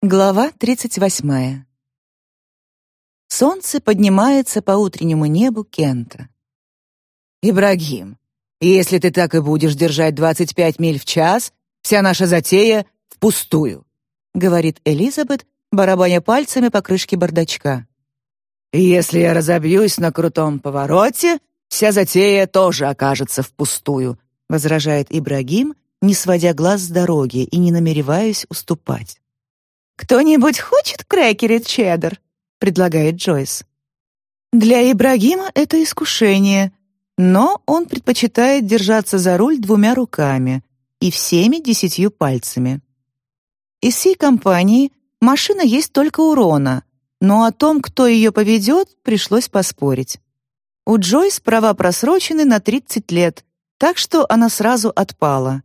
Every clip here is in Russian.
Глава 38. Солнце поднимается по утреннему небу Кента. «Ибрагим, если ты так и будешь держать 25 миль в час, вся наша затея впустую», — говорит Элизабет, барабаня пальцами по крышке бардачка. «Если я разобьюсь на крутом повороте, вся затея тоже окажется впустую», — возражает Ибрагим, не сводя глаз с дороги и не намереваясь уступать. «Кто-нибудь хочет крекеры чеддер?» — предлагает Джойс. Для Ибрагима это искушение, но он предпочитает держаться за руль двумя руками и всеми десятью пальцами. Из всей компании машина есть только у Рона, но о том, кто ее поведет, пришлось поспорить. У Джойс права просрочены на 30 лет, так что она сразу отпала.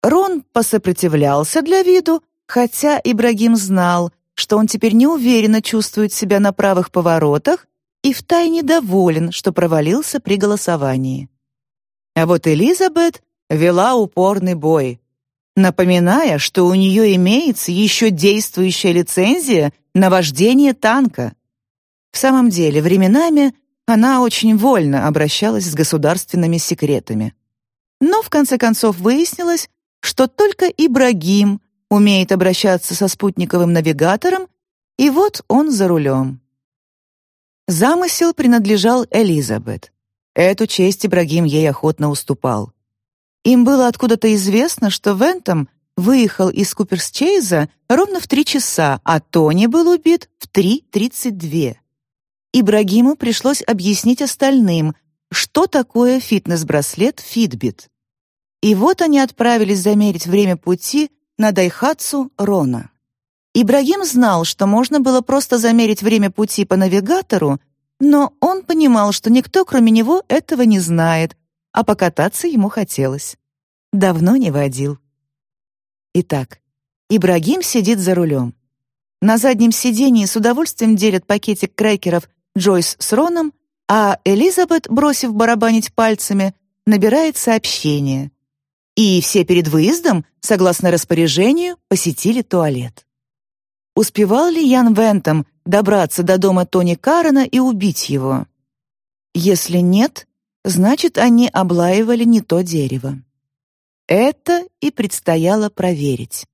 Рон посопротивлялся для виду, Хотя Ибрагим знал, что он теперь неуверенно чувствует себя на правых поворотах и втайне доволен, что провалился при голосовании. А вот Элизабет вела упорный бой, напоминая, что у нее имеется еще действующая лицензия на вождение танка. В самом деле, временами она очень вольно обращалась с государственными секретами. Но в конце концов выяснилось, что только Ибрагим умеет обращаться со спутниковым навигатором, и вот он за рулем. Замысел принадлежал Элизабет. Эту честь Ибрагим ей охотно уступал. Им было откуда-то известно, что Вентом выехал из Куперсчейза ровно в три часа, а Тони был убит в 3.32. Ибрагиму пришлось объяснить остальным, что такое фитнес-браслет Fitbit. И вот они отправились замерить время пути на Дайхатсу Рона. Ибрагим знал, что можно было просто замерить время пути по навигатору, но он понимал, что никто, кроме него, этого не знает, а покататься ему хотелось. Давно не водил. Итак, Ибрагим сидит за рулем. На заднем сидении с удовольствием делят пакетик крекеров Джойс с Роном, а Элизабет, бросив барабанить пальцами, набирает сообщение. И все перед выездом, согласно распоряжению, посетили туалет. Успевал ли Ян Вентом добраться до дома Тони Карена и убить его? Если нет, значит, они облаивали не то дерево. Это и предстояло проверить.